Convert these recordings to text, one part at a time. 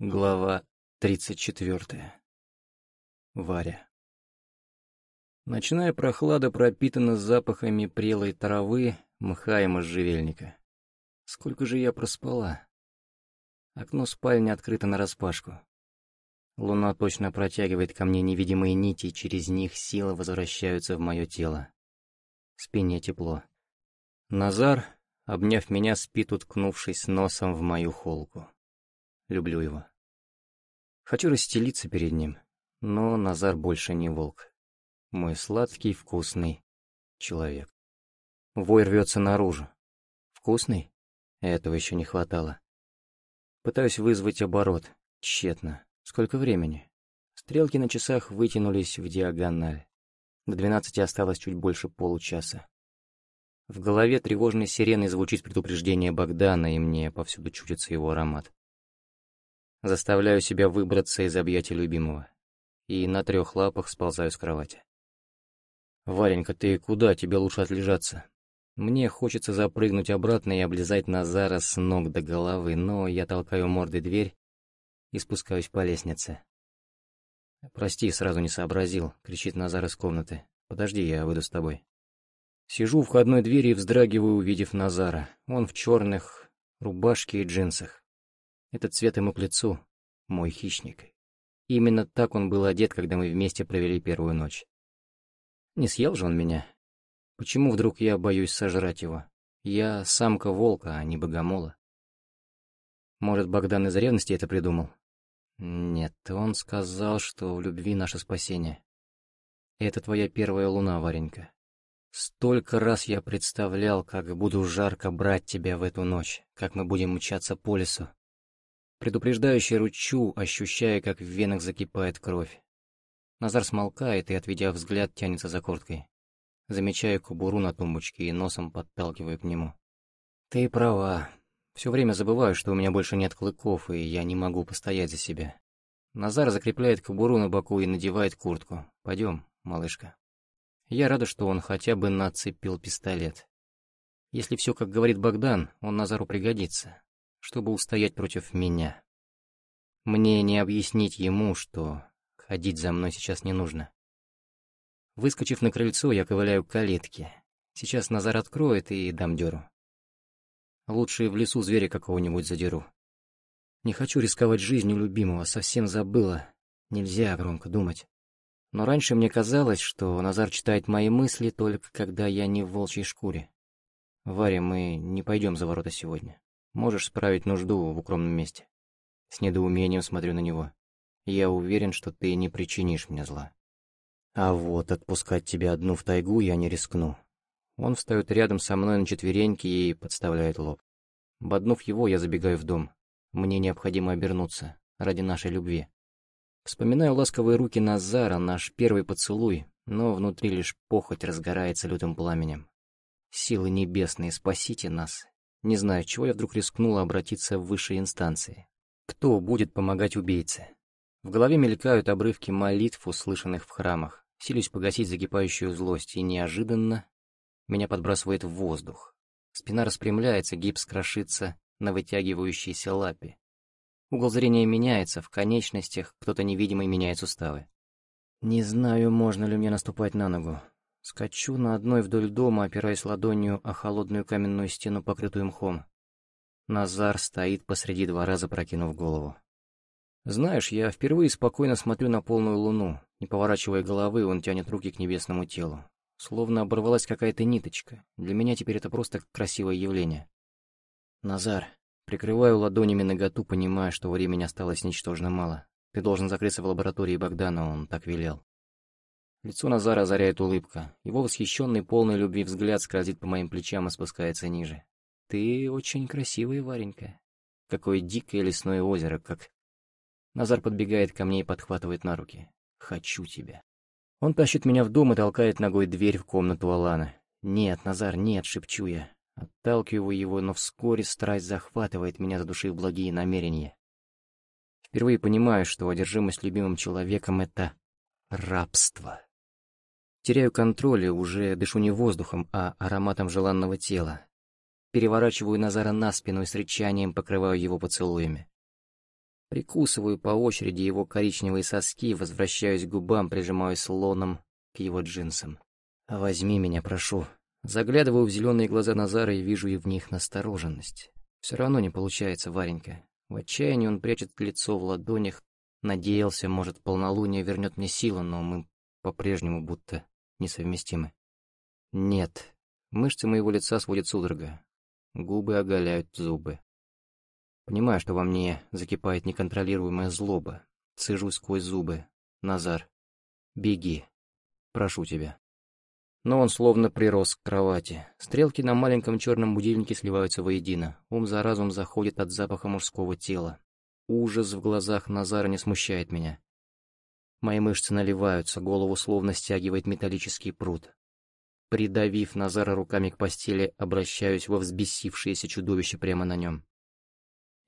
Глава 34. Варя. Ночная прохлада пропитана запахами прелой травы, мха и можжевельника. Сколько же я проспала? Окно спальни открыто нараспашку. Луна точно протягивает ко мне невидимые нити, и через них силы возвращаются в мое тело. Спине тепло. Назар, обняв меня, спит, уткнувшись носом в мою холку. Люблю его. Хочу расстелиться перед ним, но Назар больше не волк. Мой сладкий, вкусный человек. Вой рвется наружу. Вкусный? Этого еще не хватало. Пытаюсь вызвать оборот. Тщетно. Сколько времени? Стрелки на часах вытянулись в диагональ. До двенадцати осталось чуть больше получаса. В голове тревожной сиреной звучит предупреждение Богдана, и мне повсюду чудится его аромат. Заставляю себя выбраться из объятий любимого. И на трех лапах сползаю с кровати. «Варенька, ты куда? Тебе лучше отлежаться». Мне хочется запрыгнуть обратно и облизать Назара с ног до головы, но я толкаю мордой дверь и спускаюсь по лестнице. «Прости, сразу не сообразил», — кричит Назар из комнаты. «Подожди, я выйду с тобой». Сижу у входной двери и вздрагиваю, увидев Назара. Он в черных рубашке и джинсах. Этот цвет ему к лицу. Мой хищник. Именно так он был одет, когда мы вместе провели первую ночь. Не съел же он меня? Почему вдруг я боюсь сожрать его? Я самка волка, а не богомола. Может, Богдан из ревности это придумал? Нет, он сказал, что в любви наше спасение. Это твоя первая луна, Варенька. Столько раз я представлял, как буду жарко брать тебя в эту ночь, как мы будем мчаться по лесу, Предупреждающе ручу, ощущая, как в венах закипает кровь. Назар смолкает и, отведя взгляд, тянется за курткой. Замечаю кубуру на тумбочке и носом подталкиваю к нему. «Ты права. Все время забываю, что у меня больше нет клыков, и я не могу постоять за себя». Назар закрепляет кобуру на боку и надевает куртку. «Пойдем, малышка». Я рада, что он хотя бы нацепил пистолет. Если все, как говорит Богдан, он Назару пригодится чтобы устоять против меня. Мне не объяснить ему, что ходить за мной сейчас не нужно. Выскочив на крыльцо, я ковыляю к калитке. Сейчас Назар откроет и дам дёру. Лучше в лесу зверя какого-нибудь задеру. Не хочу рисковать жизнью любимого, совсем забыла. Нельзя громко думать. Но раньше мне казалось, что Назар читает мои мысли только когда я не в волчьей шкуре. Варя, мы не пойдем за ворота сегодня. Можешь справить нужду в укромном месте. С недоумением смотрю на него. Я уверен, что ты не причинишь мне зла. А вот отпускать тебя одну в тайгу я не рискну. Он встает рядом со мной на четвереньки и подставляет лоб. Боднув его, я забегаю в дом. Мне необходимо обернуться, ради нашей любви. Вспоминаю ласковые руки Назара, наш первый поцелуй, но внутри лишь похоть разгорается лютым пламенем. Силы небесные, спасите нас не знаю, чего я вдруг рискнула обратиться в высшие инстанции. Кто будет помогать убийце? В голове мелькают обрывки молитв, услышанных в храмах. Силюсь погасить закипающую злость, и неожиданно меня подбрасывает в воздух. Спина распрямляется, гипс крошится на вытягивающейся лапе. Угол зрения меняется, в конечностях кто-то невидимый меняет суставы. Не знаю, можно ли мне наступать на ногу. Скачу на одной вдоль дома, опираясь ладонью о холодную каменную стену, покрытую мхом. Назар стоит посреди двора, запрокинув голову. Знаешь, я впервые спокойно смотрю на полную луну. Не поворачивая головы, он тянет руки к небесному телу. Словно оборвалась какая-то ниточка. Для меня теперь это просто красивое явление. Назар, прикрываю ладонями наготу, понимая, что времени осталось ничтожно мало. Ты должен закрыться в лаборатории Богдана, он так велел. Лицо Назара озаряет улыбка. Его восхищенный, полный любви взгляд скользит по моим плечам и спускается ниже. «Ты очень красивая, Варенька. Какое дикое лесное озеро, как...» Назар подбегает ко мне и подхватывает на руки. «Хочу тебя». Он тащит меня в дом и толкает ногой дверь в комнату Алана. «Нет, Назар, нет», — шепчу я. Отталкиваю его, но вскоре страсть захватывает меня, задушив благие намерения. Впервые понимаю, что одержимость любимым человеком — это рабство. Теряю контроль и уже дышу не воздухом, а ароматом желанного тела. Переворачиваю Назара на спину и с рычанием покрываю его поцелуями. Прикусываю по очереди его коричневые соски, возвращаюсь к губам, прижимаюсь лоном к его джинсам. «Возьми меня, прошу». Заглядываю в зеленые глаза Назара и вижу и в них настороженность. Все равно не получается, Варенька. В отчаянии он прячет лицо в ладонях, надеялся, может, полнолуние вернет мне силу, но мы по-прежнему будто несовместимы. Нет. Мышцы моего лица сводят судорога. Губы оголяют зубы. Понимаю, что во мне закипает неконтролируемая злоба. Цежу сквозь зубы. Назар, беги. Прошу тебя. Но он словно прирос к кровати. Стрелки на маленьком черном будильнике сливаются воедино. Ум за разум заходит от запаха мужского тела. Ужас в глазах Назара не смущает меня. Мои мышцы наливаются, голову словно стягивает металлический пруд. Придавив Назара руками к постели, обращаюсь во взбесившееся чудовище прямо на нем.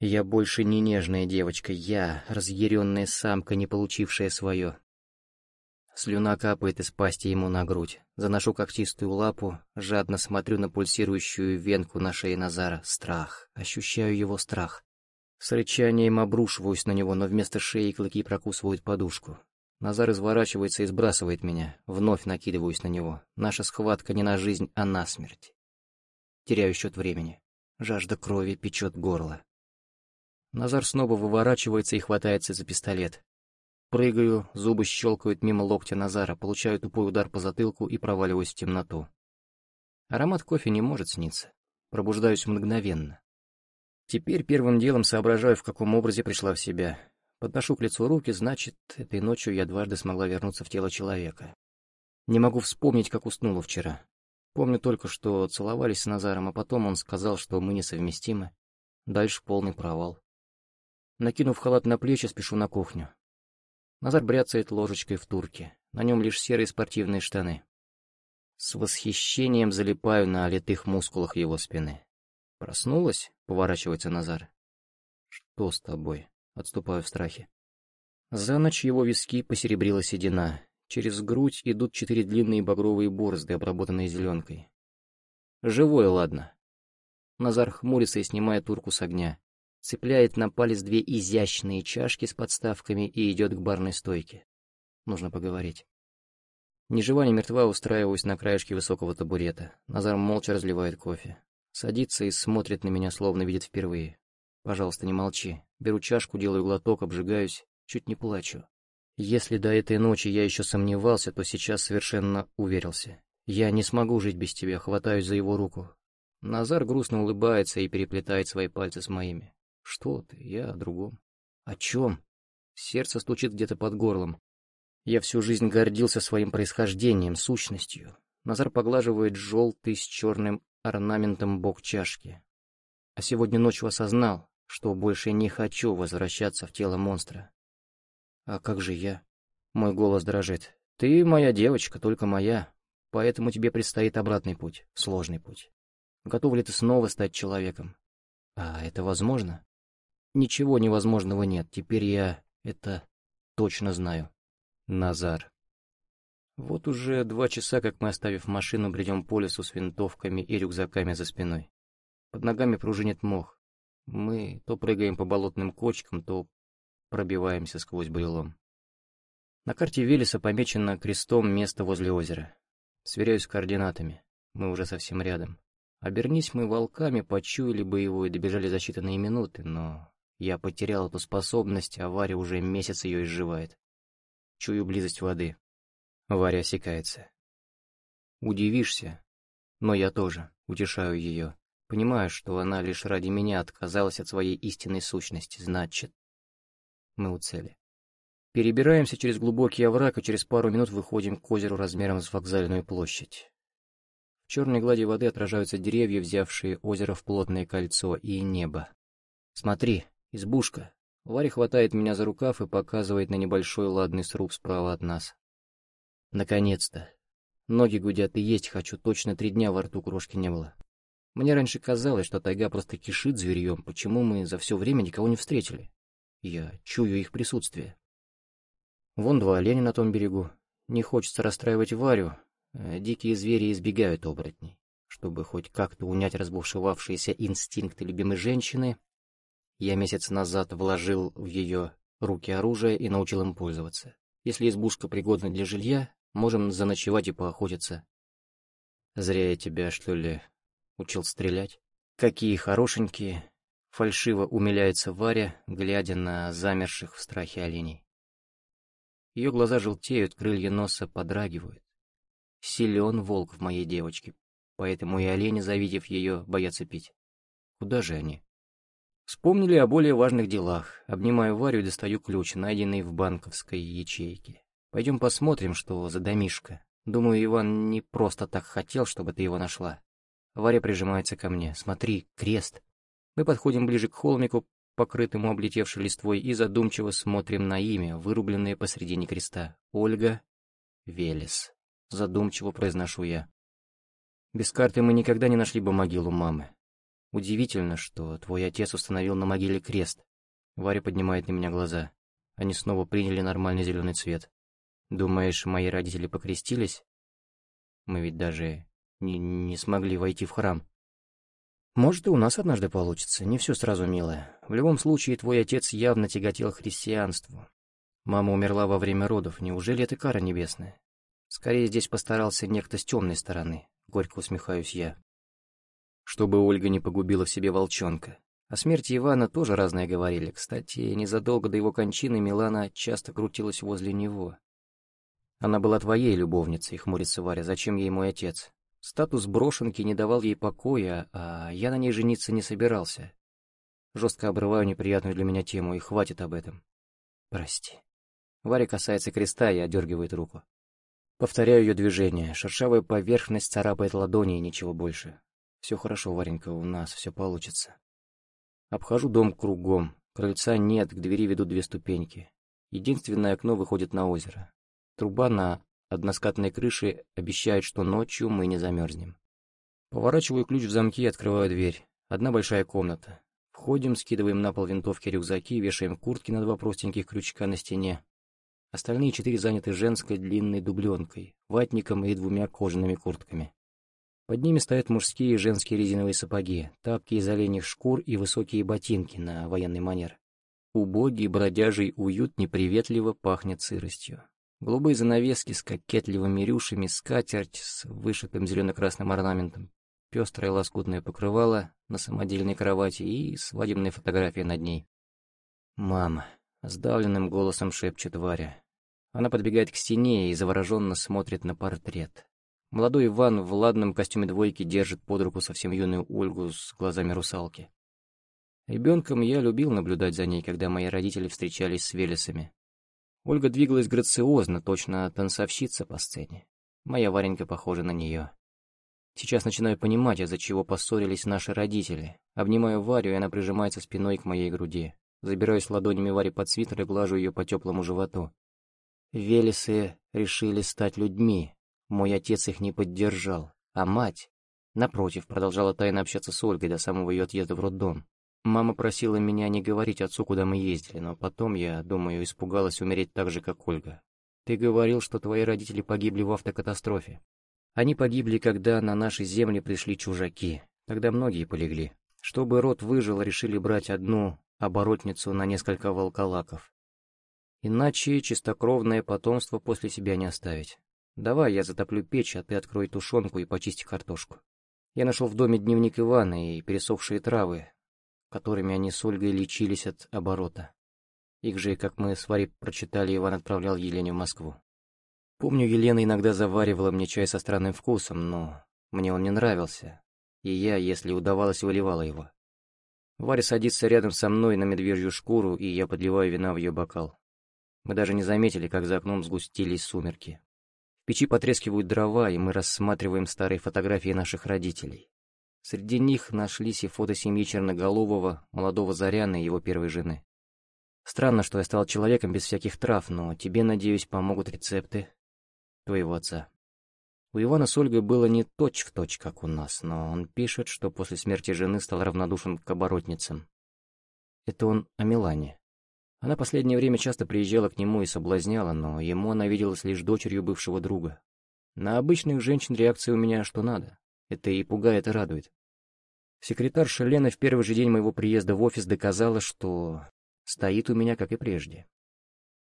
Я больше не нежная девочка, я разъяренная самка, не получившая свое. Слюна капает из пасти ему на грудь. Заношу когтистую лапу, жадно смотрю на пульсирующую венку на шее Назара. Страх. Ощущаю его страх. С рычанием обрушиваюсь на него, но вместо шеи клыки прокусывают подушку. Назар изворачивается и сбрасывает меня. Вновь накидываюсь на него. Наша схватка не на жизнь, а на смерть. Теряю счет времени. Жажда крови печет горло. Назар снова выворачивается и хватается за пистолет. Прыгаю, зубы щелкают мимо локтя Назара, получаю тупой удар по затылку и проваливаюсь в темноту. Аромат кофе не может сниться. Пробуждаюсь мгновенно. Теперь первым делом соображаю, в каком образе пришла в себя. Подношу к лицу руки, значит, этой ночью я дважды смогла вернуться в тело человека. Не могу вспомнить, как уснула вчера. Помню только, что целовались с Назаром, а потом он сказал, что мы несовместимы. Дальше полный провал. Накинув халат на плечи, спешу на кухню. Назар бряцает ложечкой в турке. На нем лишь серые спортивные штаны. С восхищением залипаю на литых мускулах его спины. «Проснулась?» — поворачивается Назар. «Что с тобой?» Отступаю в страхе. За ночь его виски посеребрила седина. Через грудь идут четыре длинные багровые борозды, обработанные зеленкой. Живой, ладно. Назар хмурится и снимает турку с огня. Цепляет на палец две изящные чашки с подставками и идет к барной стойке. Нужно поговорить. Ни жива, ни мертва устраиваюсь на краешке высокого табурета. Назар молча разливает кофе. Садится и смотрит на меня, словно видит впервые. Пожалуйста, не молчи. Беру чашку, делаю глоток, обжигаюсь, чуть не плачу. Если до этой ночи я еще сомневался, то сейчас совершенно уверился. Я не смогу жить без тебя, хватаюсь за его руку. Назар грустно улыбается и переплетает свои пальцы с моими. Что ты, я о другом. О чем? Сердце стучит где-то под горлом. Я всю жизнь гордился своим происхождением, сущностью. Назар поглаживает желтый с черным орнаментом бок чашки. А сегодня ночью осознал, что больше не хочу возвращаться в тело монстра. А как же я? Мой голос дрожит. Ты моя девочка, только моя. Поэтому тебе предстоит обратный путь, сложный путь. Готов ли ты снова стать человеком? А это возможно? Ничего невозможного нет, теперь я это точно знаю. Назар. Вот уже два часа, как мы, оставив машину, бредем по лесу с винтовками и рюкзаками за спиной. Под ногами пружинит мох. Мы то прыгаем по болотным кочкам, то пробиваемся сквозь брелом. На карте Велеса помечено крестом место возле озера. Сверяюсь с координатами. Мы уже совсем рядом. Обернись мы волками, почуяли бы его и добежали за считанные минуты, но я потерял эту способность, а Варя уже месяц ее изживает. Чую близость воды. Варя осекается. Удивишься, но я тоже утешаю ее. Понимаю, что она лишь ради меня отказалась от своей истинной сущности, значит, мы у цели. Перебираемся через глубокий овраг и через пару минут выходим к озеру размером с вокзальную площадь. В черной глади воды отражаются деревья, взявшие озеро в плотное кольцо, и небо. Смотри, избушка. Варя хватает меня за рукав и показывает на небольшой ладный сруб справа от нас. Наконец-то. Ноги гудят и есть хочу, точно три дня во рту крошки не было. Мне раньше казалось, что тайга просто кишит зверьем, почему мы за все время никого не встретили. Я чую их присутствие. Вон два оленя на том берегу. Не хочется расстраивать Варю. Э, дикие звери избегают оборотней. Чтобы хоть как-то унять разбушевавшиеся инстинкты любимой женщины, Я месяц назад вложил в ее руки оружие и научил им пользоваться. Если избушка пригодна для жилья, можем заночевать и поохотиться. Зря я тебя, что ли, учил стрелять? Какие хорошенькие, Фальшиво умиляется Варя, глядя на замерших в страхе оленей. Ее глаза желтеют, крылья носа подрагивают. Силен волк в моей девочке, поэтому и олени, завидев ее, боятся пить. Куда же они? Вспомнили о более важных делах. Обнимаю Варю и достаю ключ, найденный в банковской ячейке. Пойдем посмотрим, что за домишко. Думаю, Иван не просто так хотел, чтобы ты его нашла. Варя прижимается ко мне. Смотри, крест. Мы подходим ближе к холмику, покрытому облетевшей листвой, и задумчиво смотрим на имя, вырубленное посредине креста. Ольга Велес. Задумчиво произношу я. Без карты мы никогда не нашли бы могилу мамы. Удивительно, что твой отец установил на могиле крест. Варя поднимает на меня глаза. Они снова приняли нормальный зеленый цвет. Думаешь, мои родители покрестились? Мы ведь даже не, не смогли войти в храм. Может, и у нас однажды получится, не все сразу, милая. В любом случае, твой отец явно тяготел христианству. Мама умерла во время родов, неужели это кара небесная? Скорее, здесь постарался некто с темной стороны, горько усмехаюсь я. Чтобы Ольга не погубила в себе волчонка. О смерти Ивана тоже разное говорили. Кстати, незадолго до его кончины Милана часто крутилась возле него. Она была твоей любовницей, хмурится Варя, зачем ей мой отец? Статус брошенки не давал ей покоя, а я на ней жениться не собирался. Жестко обрываю неприятную для меня тему, и хватит об этом. Прости. Варя касается креста и одергивает руку. Повторяю ее движение. Шершавая поверхность царапает ладони и ничего больше. Все хорошо, Варенька, у нас все получится. Обхожу дом кругом. Крыльца нет, к двери ведут две ступеньки. Единственное окно выходит на озеро. Труба на односкатной крыши обещает, что ночью мы не замерзнем. Поворачиваю ключ в замке и открываю дверь. Одна большая комната. Входим, скидываем на пол винтовки рюкзаки, вешаем куртки на два простеньких крючка на стене. Остальные четыре заняты женской длинной дубленкой, ватником и двумя кожаными куртками. Под ними стоят мужские и женские резиновые сапоги, тапки из оленьих шкур и высокие ботинки на военный манер. Убогий бродяжий уют неприветливо пахнет сыростью. Голубые занавески с кокетливыми рюшами, скатерть с вышитым зелено-красным орнаментом, пестрое лоскутное покрывало на самодельной кровати и свадебная фотография над ней. «Мама», — сдавленным голосом шепчет Варя. Она подбегает к стене и завороженно смотрит на портрет. Молодой Иван в ладном костюме двойки держит под руку совсем юную Ольгу с глазами русалки. Ребенком я любил наблюдать за ней, когда мои родители встречались с Велесами. Ольга двигалась грациозно, точно танцовщица по сцене. Моя Варенька похожа на нее. Сейчас начинаю понимать, из-за чего поссорились наши родители. Обнимаю Варю, и она прижимается спиной к моей груди. Забираюсь ладонями Вари под свитер и глажу ее по теплому животу. Велесы решили стать людьми. Мой отец их не поддержал. А мать, напротив, продолжала тайно общаться с Ольгой до самого ее отъезда в роддом. Мама просила меня не говорить отцу, куда мы ездили, но потом, я думаю, испугалась умереть так же, как Ольга. Ты говорил, что твои родители погибли в автокатастрофе. Они погибли, когда на наши земли пришли чужаки. Тогда многие полегли. Чтобы род выжил, решили брать одну оборотницу на несколько волколаков. Иначе чистокровное потомство после себя не оставить. Давай я затоплю печь, а ты открой тушенку и почисти картошку. Я нашел в доме дневник Ивана и пересохшие травы, которыми они с Ольгой лечились от оборота. Их же, как мы с Варей прочитали, Иван отправлял Елене в Москву. Помню, Елена иногда заваривала мне чай со странным вкусом, но мне он не нравился, и я, если удавалось, выливала его. Варя садится рядом со мной на медвежью шкуру, и я подливаю вина в ее бокал. Мы даже не заметили, как за окном сгустились сумерки. В печи потрескивают дрова, и мы рассматриваем старые фотографии наших родителей. Среди них нашлись и фото семьи Черноголового, молодого Заряна и его первой жены. Странно, что я стал человеком без всяких трав, но тебе, надеюсь, помогут рецепты твоего отца. У Ивана с Ольгой было не точь-в-точь, точь, как у нас, но он пишет, что после смерти жены стал равнодушен к оборотницам. Это он о Милане. Она последнее время часто приезжала к нему и соблазняла, но ему она виделась лишь дочерью бывшего друга. На обычных женщин реакция у меня что надо. Это и пугает, и радует. Секретарша Лена в первый же день моего приезда в офис доказала, что стоит у меня, как и прежде.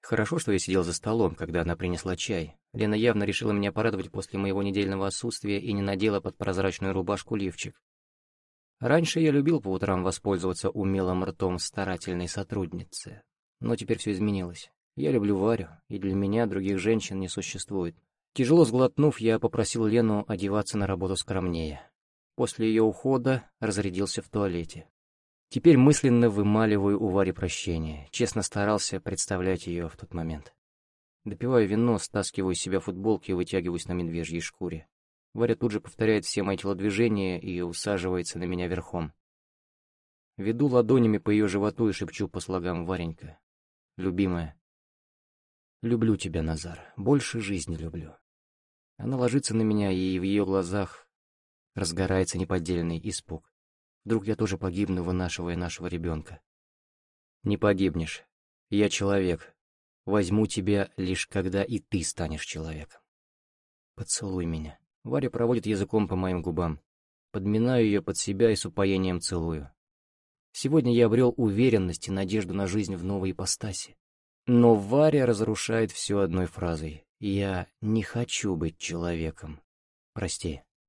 Хорошо, что я сидел за столом, когда она принесла чай. Лена явно решила меня порадовать после моего недельного отсутствия и не надела под прозрачную рубашку лифчик. Раньше я любил по утрам воспользоваться умелым ртом старательной сотрудницы. Но теперь все изменилось. Я люблю Варю, и для меня других женщин не существует. Тяжело сглотнув, я попросил Лену одеваться на работу скромнее. После ее ухода разрядился в туалете. Теперь мысленно вымаливаю у Вари прощение. Честно старался представлять ее в тот момент. Допиваю вино, стаскиваю с себя футболки и вытягиваюсь на медвежьей шкуре. Варя тут же повторяет все мои телодвижения и усаживается на меня верхом. Веду ладонями по ее животу и шепчу по слогам Варенька. Любимая. Люблю тебя, Назар. Больше жизни люблю. Она ложится на меня, и в ее глазах разгорается неподдельный испуг. Вдруг я тоже погибну, вынашивая нашего ребенка. Не погибнешь. Я человек. Возьму тебя лишь когда и ты станешь человеком. Поцелуй меня. Варя проводит языком по моим губам. Подминаю ее под себя и с упоением целую. Сегодня я обрел уверенность и надежду на жизнь в новой ипостаси. Но Варя разрушает все одной фразой. «Я не хочу быть человеком. Прости».